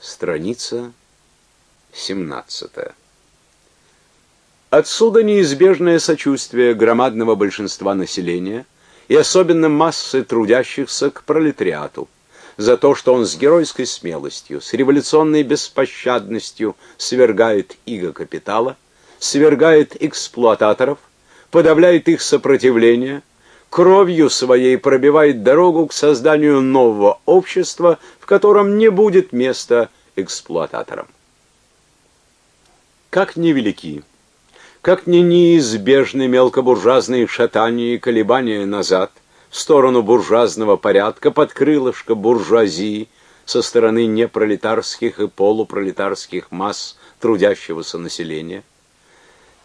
Страница 17. Отсюда неизбежное сочувствие громадного большинства населения и особенно массы трудящихся к пролетариату за то, что он с геройской смелостью, с революционной беспощадностью свергает иго капитала, свергает эксплуататоров, подавляет их сопротивление, кровью своей пробивает дорогу к созданию нового общества, в котором не будет места эксплуататорам. Как невелики, как не неизбежны мелкобуржуазные шатания и колебания назад – в сторону буржуазного порядка под крылышко буржуазии со стороны непролетарских и полупролетарских масс трудящегося населения.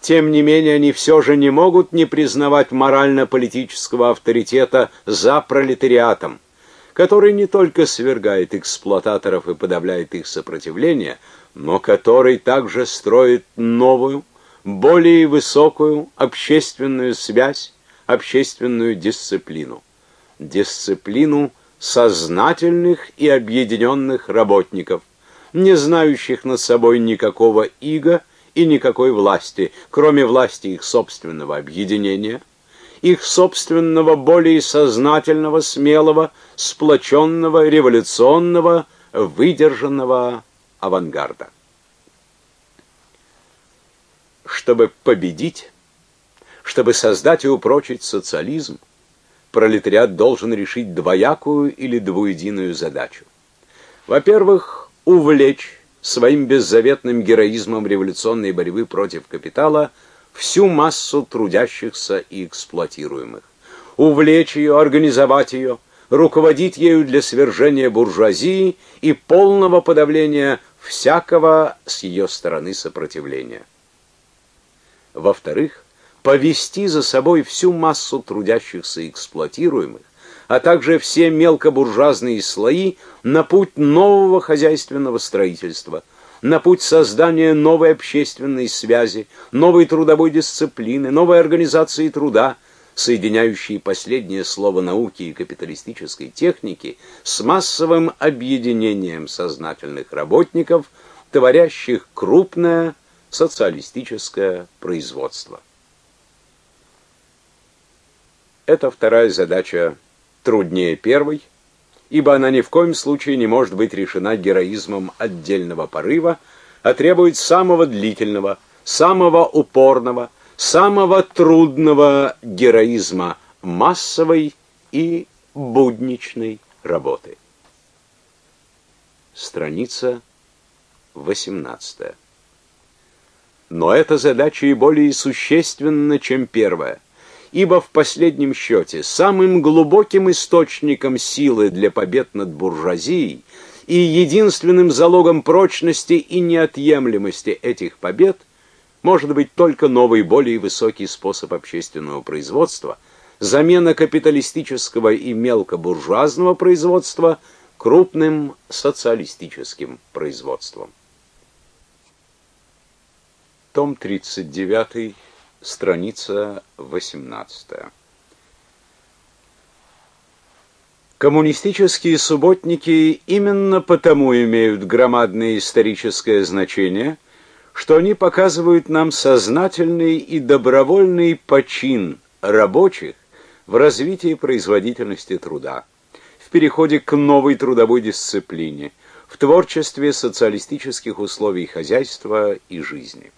Тем не менее, они все же не могут не признавать морально-политического авторитета за пролетариатом, который не только свергает эксплуататоров и подавляет их сопротивление, но который также строит новую, более высокую общественную связь общественную дисциплину. Дисциплину сознательных и объединенных работников, не знающих над собой никакого ига и никакой власти, кроме власти их собственного объединения, их собственного более сознательного, смелого, сплоченного, революционного, выдержанного авангарда. Чтобы победить, чтобы создать и упрочить социализм, пролетариат должен решить двоякую или двуединую задачу. Во-первых, увлечь своим беззаветным героизмом революционной борьбы против капитала всю массу трудящихся и эксплуатируемых. Увлечь ее, организовать ее, руководить ею для свержения буржуазии и полного подавления всякого с ее стороны сопротивления. Во-вторых, повести за собой всю массу трудящихся и эксплуатируемых, а также все мелкобуржуазные слои на путь нового хозяйственного строительства, на путь создания новой общественной связи, новой трудовой дисциплины, новой организации труда, соединяющей последнее слово науки и капиталистической техники с массовым объединением сознательных работников, творящих крупное социалистическое производство. Эта вторая задача труднее первой, ибо она ни в коем случае не может быть решена героизмом отдельного порыва, а требует самого длительного, самого упорного, самого трудного героизма массовой и будничной работы. Страница 18. Но эта задача и более существенна, чем первая ибо в последнем счете самым глубоким источником силы для побед над буржуазией и единственным залогом прочности и неотъемлемости этих побед может быть только новый, более высокий способ общественного производства, замена капиталистического и мелкобуржуазного производства крупным социалистическим производством. Том 39 страница 18. Коммунистические субботники именно потому имеют громадное историческое значение, что они показывают нам сознательный и добровольный почин рабочих в развитии производительности труда, в переходе к новой трудовой дисциплине, в творчестве социалистических условий хозяйства и жизни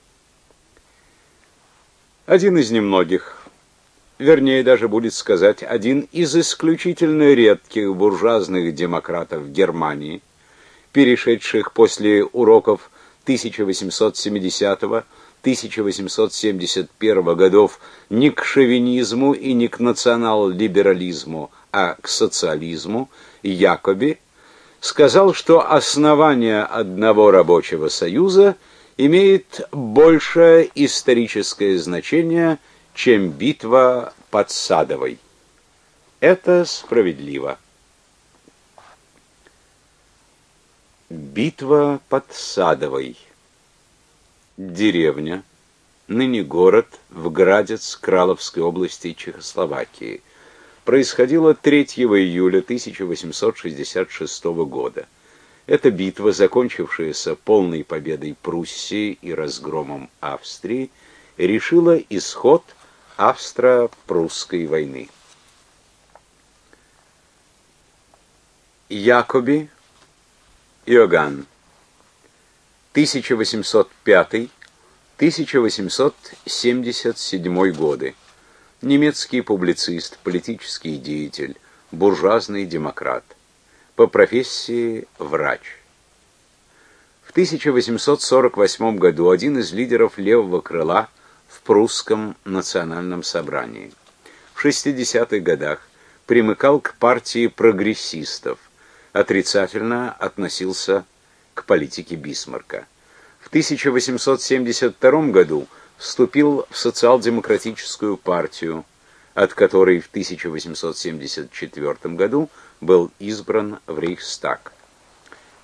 один из немногих, вернее даже будет сказать, один из исключительно редких буржуазных демократов Германии, перешедших после уроков 1870-1871 годов не к шовинизму и не к национал-либерализму, а к социализму, Якоби, сказал, что основание одного рабочего союза – имеет большее историческое значение, чем битва под Садовой. Это справедливо. Битва под Садовой. Деревня, ныне город в Градец Краловской области Чехословакии. Происходило 3 июля 1866 года. Эта битва, закончившаяся полной победой Пруссии и разгромом Австрии, решила исход австро-прусской войны. Якоби Иоганн 1805-1877 годы. Немецкий публицист, политический деятель, буржуазный демократ. По профессии врач. В 1848 году один из лидеров левого крыла в прусском национальном собрании. В 60-х годах примыкал к партии прогрессистов, отрицательно относился к политике Бисмарка. В 1872 году вступил в социал-демократическую партию, от которой в 1874 году был избран в Рейхстаг.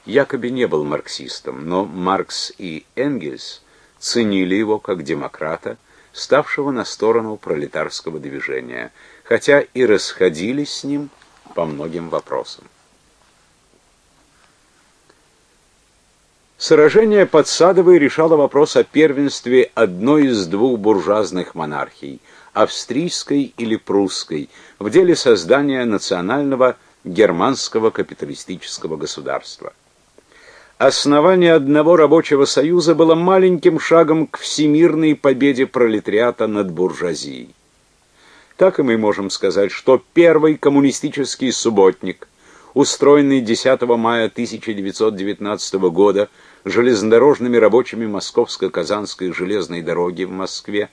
Якоби не был марксистом, но Маркс и Энгельс ценили его как демократа, ставшего на сторону пролетарского движения, хотя и расходились с ним по многим вопросам. Сражение под Садовой решало вопрос о первенстве одной из двух буржуазных монархий – австрийской или прусской, в деле создания национального германского капиталистического государства. Основание одного рабочего союза было маленьким шагом к всемирной победе пролетариата над буржуазией. Так и мы можем сказать, что первый коммунистический субботник, устроенный 10 мая 1919 года, железнодорожными рабочими Московско-Казанской железной дороги в Москве,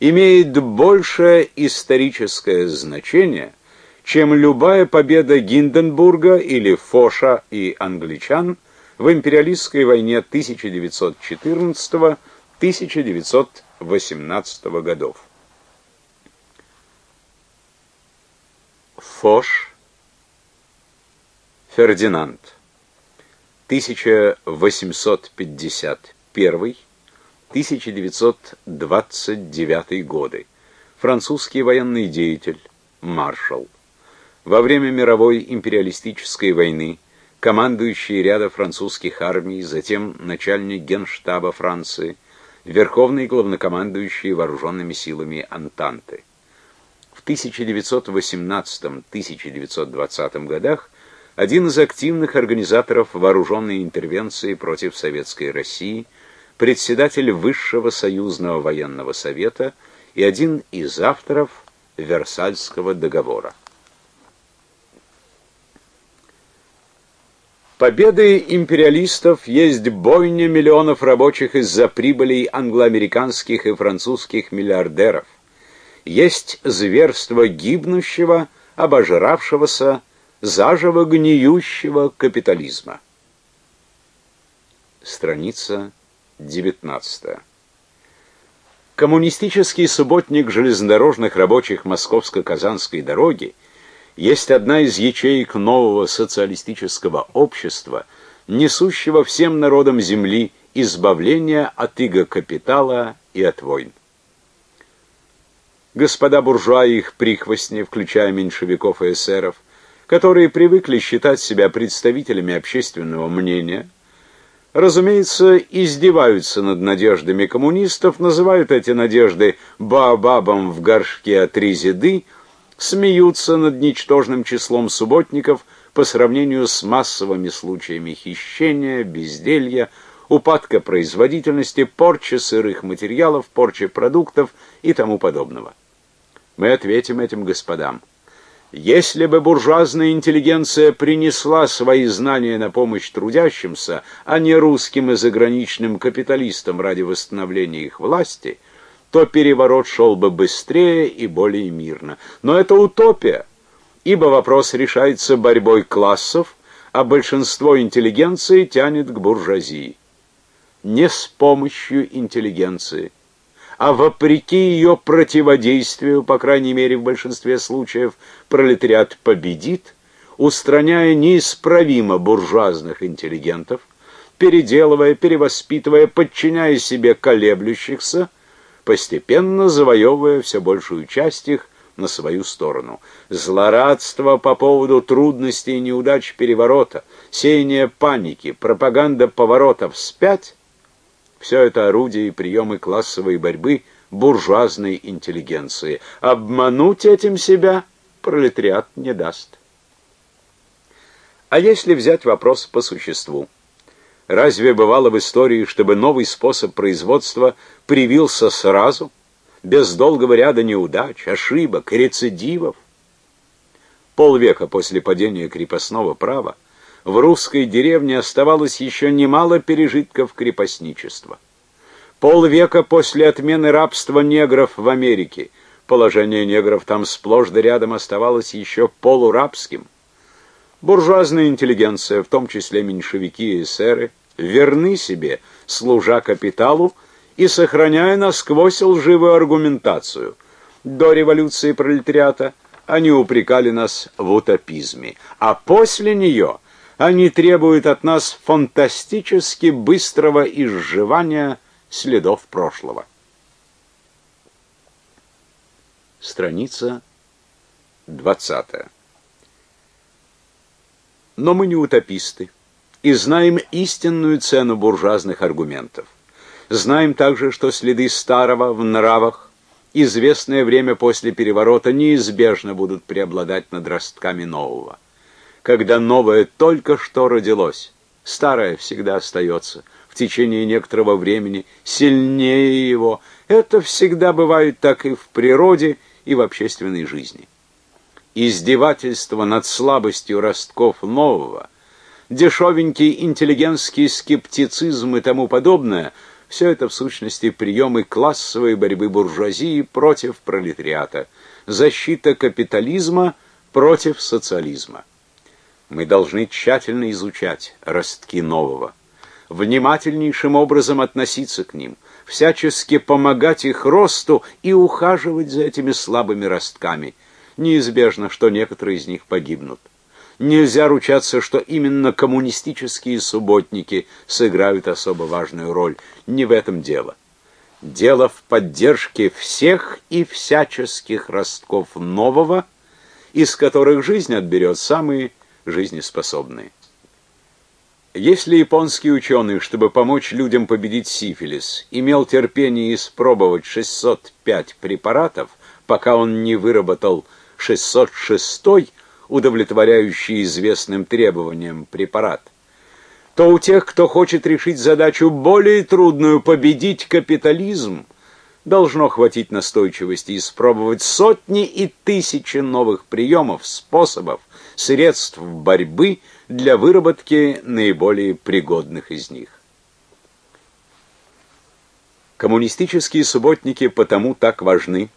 имеет большее историческое значение, чем любая победа Гинденбурга или Фоша и англичан в империалистской войне 1914-1918 годов. Фош Фердинанд 1851-1929 годы. Французский военный деятель, маршал. Во время мировой империалистической войны командующий ряда французских армий, затем начальник генштаба Франции, верховный главнокомандующий вооруженными силами Антанты. В 1918-1920 годах один из активных организаторов вооруженной интервенции против советской России, председатель Высшего союзного военного совета и один из авторов Версальского договора. Победы империалистов есть бойня миллионов рабочих из-за прибылей англоамериканских и французских миллиардеров. Есть зверство гибнущего, обожравшегося заживо гниющего капитализма. Страница 19. Коммунистический субботник железнодорожных рабочих Московско-Казанской дороги есть одна из ячеек нового социалистического общества, несущего всем народам земли избавление от иго капитала и от войн. Господа буржуа и их прихвостни, включая меньшевиков и эсеров, которые привыкли считать себя представителями общественного мнения, разумеется, издеваются над надеждами коммунистов, называют эти надежды баобабом в горшке от резиды, смеются над ничтожным числом субботников по сравнению с массовыми случаями хищения, безделья, упадка производительности, порчи сырых материалов, порчи продуктов и тому подобного. Мы ответим этим господам – если бы буржуазная интеллигенция принесла свои знания на помощь трудящимся, а не русским и заграничным капиталистам ради восстановления их власти, то переворот шел бы быстрее и более мирно. Но это утопия, ибо вопрос решается борьбой классов, а большинство интеллигенции тянет к буржуазии. Не с помощью интеллигенции – а вопреки ее противодействию, по крайней мере в большинстве случаев, пролетариат победит, устраняя неисправимо буржуазных интеллигентов, переделывая, перевоспитывая, подчиняя себе колеблющихся, постепенно завоевывая все большую часть их на свою сторону. Злорадство по поводу трудностей и неудач переворота, сеяние паники, пропаганда поворотов вспять — все это орудия и приемы классовой борьбы буржуазной интеллигенции. Обмануть этим себя пролетариат не даст. А если взять вопрос по существу? Разве бывало в истории, чтобы новый способ производства привился сразу, без долгого ряда неудач, ошибок, рецидивов? Полвека после падения крепостного права в русской деревне оставалось еще немало пережитков крепостничества. Полвека после отмены рабства негров в Америке положение негров там сплошь да рядом оставалось еще полурабским. Буржуазная интеллигенция, в том числе меньшевики и эсеры, верны себе, служа капиталу и сохраняя насквозь лживую аргументацию. До революции пролетариата они упрекали нас в утопизме, а после нее они требуют от нас фантастически быстрого изживания следов прошлого. Страница 20. Но мы не утописты и знаем истинную цену буржуазных аргументов. Знаем также, что следы старого в нравах известное время после переворота неизбежно будут преобладать над ростками нового. Когда новое только что родилось, старое всегда остается в течение некоторого времени сильнее его. Это всегда бывает так и в природе, и в общественной жизни издевательство над слабостью ростков нового, дешевенький интеллигентский скептицизм и тому подобное – все это в сущности приемы классовой борьбы буржуазии против пролетариата, защита капитализма против социализма. Мы должны тщательно изучать ростки нового, внимательнейшим образом относиться к ним, всячески помогать их росту и ухаживать за этими слабыми ростками – неизбежно, что некоторые из них погибнут. Нельзя ручаться, что именно коммунистические субботники сыграют особо важную роль. Не в этом дело. Дело в поддержке всех и всяческих ростков нового, из которых жизнь отберет самые жизнеспособные. Если японский ученый, чтобы помочь людям победить сифилис, имел терпение испробовать 605 препаратов, пока он не выработал 606 удовлетворяющий известным требованиям препарат, то у тех, кто хочет решить задачу более трудную победить капитализм, должно хватить настойчивости испробовать сотни и тысячи новых приемов, способов, средств борьбы для выработки наиболее пригодных из них. Коммунистические субботники потому так важны,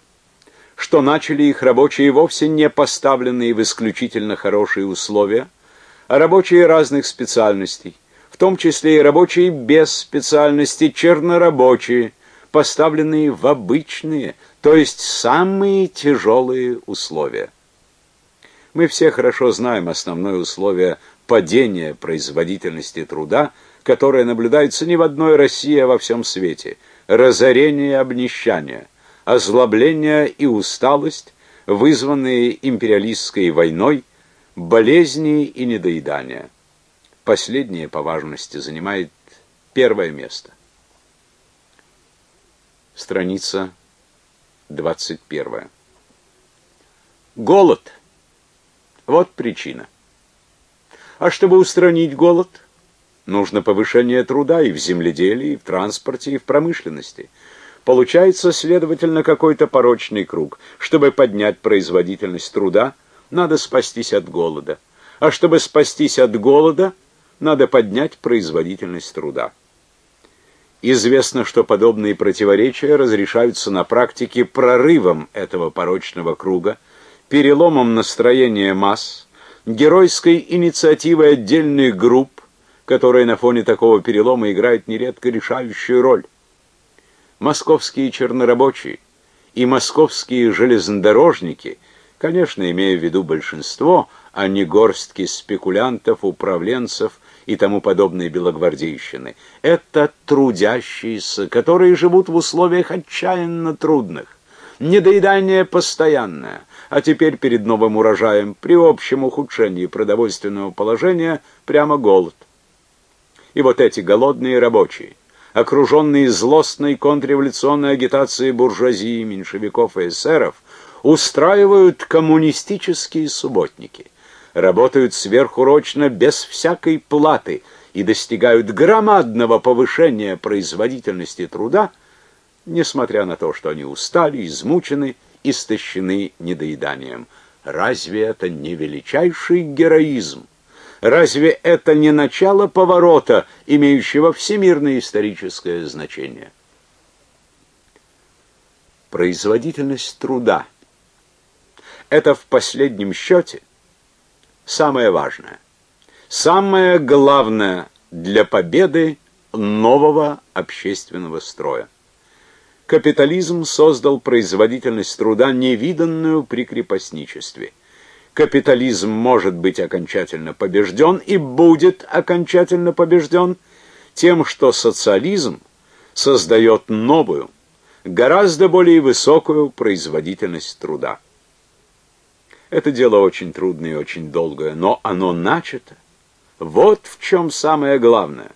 что начали их рабочие вовсе не поставленные в исключительно хорошие условия, а рабочие разных специальностей, в том числе и рабочие без специальности, чернорабочие, поставленные в обычные, то есть самые тяжелые условия. Мы все хорошо знаем основное условие падения производительности труда, которое наблюдается не в одной России, а во всем свете – разорение и обнищание – озлобление и усталость, вызванные империалистской войной, болезни и недоедания. Последнее по важности занимает первое место. Страница 21. Голод. Вот причина. А чтобы устранить голод, нужно повышение труда и в земледелии, и в транспорте, и в промышленности – Получается, следовательно, какой-то порочный круг. Чтобы поднять производительность труда, надо спастись от голода. А чтобы спастись от голода, надо поднять производительность труда. Известно, что подобные противоречия разрешаются на практике прорывом этого порочного круга, переломом настроения масс, геройской инициативой отдельных групп, которая на фоне такого перелома играет нередко решающую роль московские чернорабочие и московские железнодорожники, конечно, имея в виду большинство, а не горстки спекулянтов, управленцев и тому подобные белогвардейщины. Это трудящиеся, которые живут в условиях отчаянно трудных, недоедание постоянное, а теперь перед новым урожаем при общем ухудшении продовольственного положения прямо голод. И вот эти голодные рабочие, окруженные злостной контрреволюционной агитацией буржуазии, меньшевиков и эсеров, устраивают коммунистические субботники, работают сверхурочно без всякой платы и достигают громадного повышения производительности труда, несмотря на то, что они устали, измучены, истощены недоеданием. Разве это не величайший героизм? Разве это не начало поворота, имеющего всемирное историческое значение? Производительность труда – это в последнем счете самое важное, самое главное для победы нового общественного строя. Капитализм создал производительность труда, невиданную при крепостничестве – капитализм может быть окончательно побежден и будет окончательно побежден тем, что социализм создает новую, гораздо более высокую производительность труда. Это дело очень трудное и очень долгое, но оно начато. Вот в чем самое главное.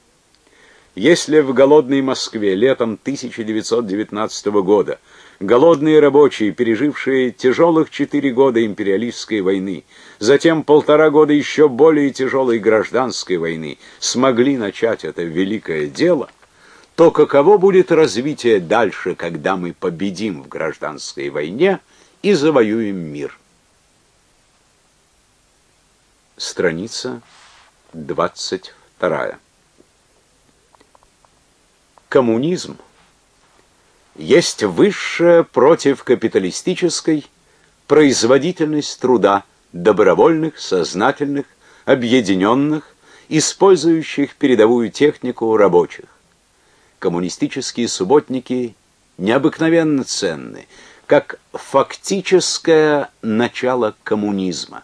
Если в голодной Москве летом 1919 года голодные рабочие, пережившие тяжелых четыре года империалистской войны, затем полтора года еще более тяжелой гражданской войны, смогли начать это великое дело, то каково будет развитие дальше, когда мы победим в гражданской войне и завоюем мир? Страница 22. Коммунизм – есть высшая против капиталистической производительность труда добровольных, сознательных, объединенных, использующих передовую технику рабочих. Коммунистические субботники необыкновенно ценны, как фактическое начало коммунизма.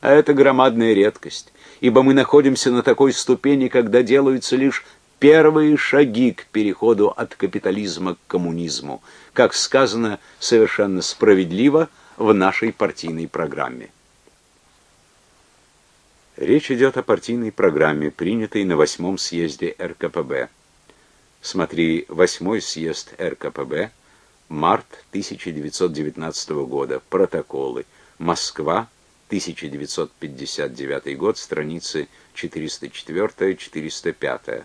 А это громадная редкость, ибо мы находимся на такой ступени, когда делаются лишь первые шаги к переходу от капитализма к коммунизму, как сказано совершенно справедливо в нашей партийной программе. Речь идет о партийной программе, принятой на восьмом съезде РКПБ. Смотри восьмой съезд РКПБ, март 1919 года, протоколы, Москва, 1959 год, страницы 404-405.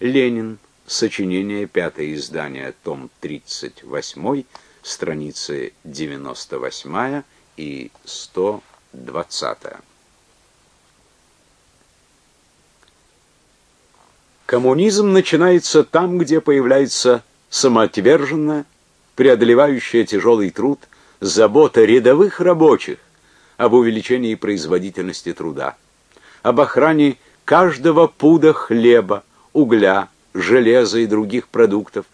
Ленин. Сочинение. Пятое издание. Том 38. Страницы 98 и 120. Коммунизм начинается там, где появляется самоотверженная, преодолевающая тяжелый труд, забота рядовых рабочих об увеличении производительности труда, об охране каждого пуда хлеба, угля, железа и других продуктов,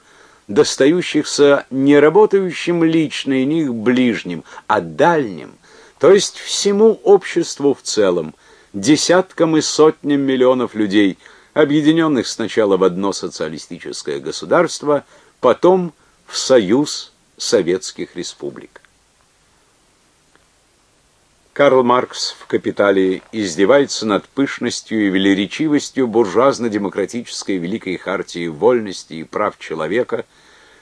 достающихся не работающим лично и не их ближним, а дальним, то есть всему обществу в целом, десяткам и сотням миллионов людей, объединенных сначала в одно социалистическое государство, потом в союз советских республик. Карл Маркс в «Капитале» издевается над пышностью и велеречивостью буржуазно-демократической великой хартии вольности и прав человека,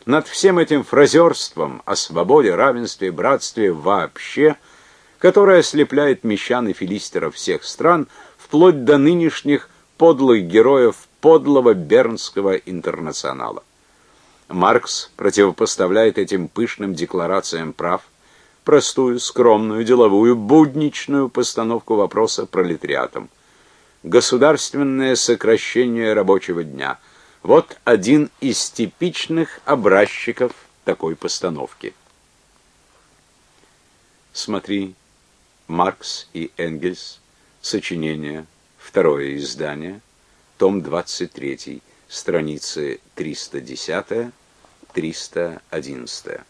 над всем этим фразерством о свободе, равенстве, братстве вообще, которое ослепляет мещан и филистеров всех стран, вплоть до нынешних подлых героев подлого Бернского интернационала. Маркс противопоставляет этим пышным декларациям прав простую, скромную, деловую, будничную постановку вопроса пролетариатом. Государственное сокращение рабочего дня. Вот один из типичных образчиков такой постановки. Смотри, Маркс и Энгельс, сочинение, второе издание, том 23, страницы 310-311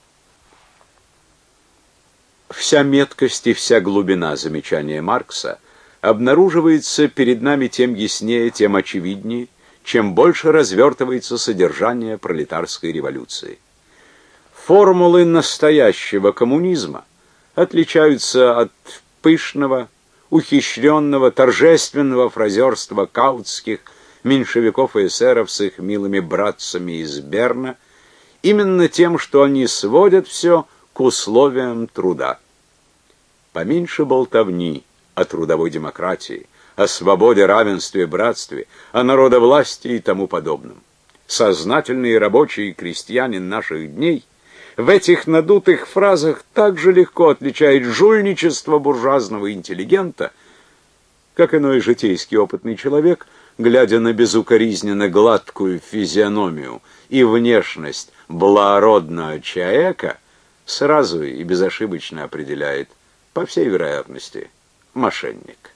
вся меткость и вся глубина замечания Маркса обнаруживается перед нами тем яснее, тем очевиднее, чем больше развертывается содержание пролетарской революции. Формулы настоящего коммунизма отличаются от пышного, ухищренного, торжественного фразерства каутских меньшевиков и эсеров с их милыми братцами из Берна, именно тем, что они сводят все к условиям труда. Поменьше болтовни о трудовой демократии, о свободе, равенстве, братстве, о народовластии и тому подобном. Сознательный рабочий крестьянин наших дней в этих надутых фразах так же легко отличает жульничество буржуазного интеллигента, как иной житейский опытный человек, глядя на безукоризненно гладкую физиономию и внешность благородного человека, сразу и безошибочно определяет, по всей вероятности, мошенник.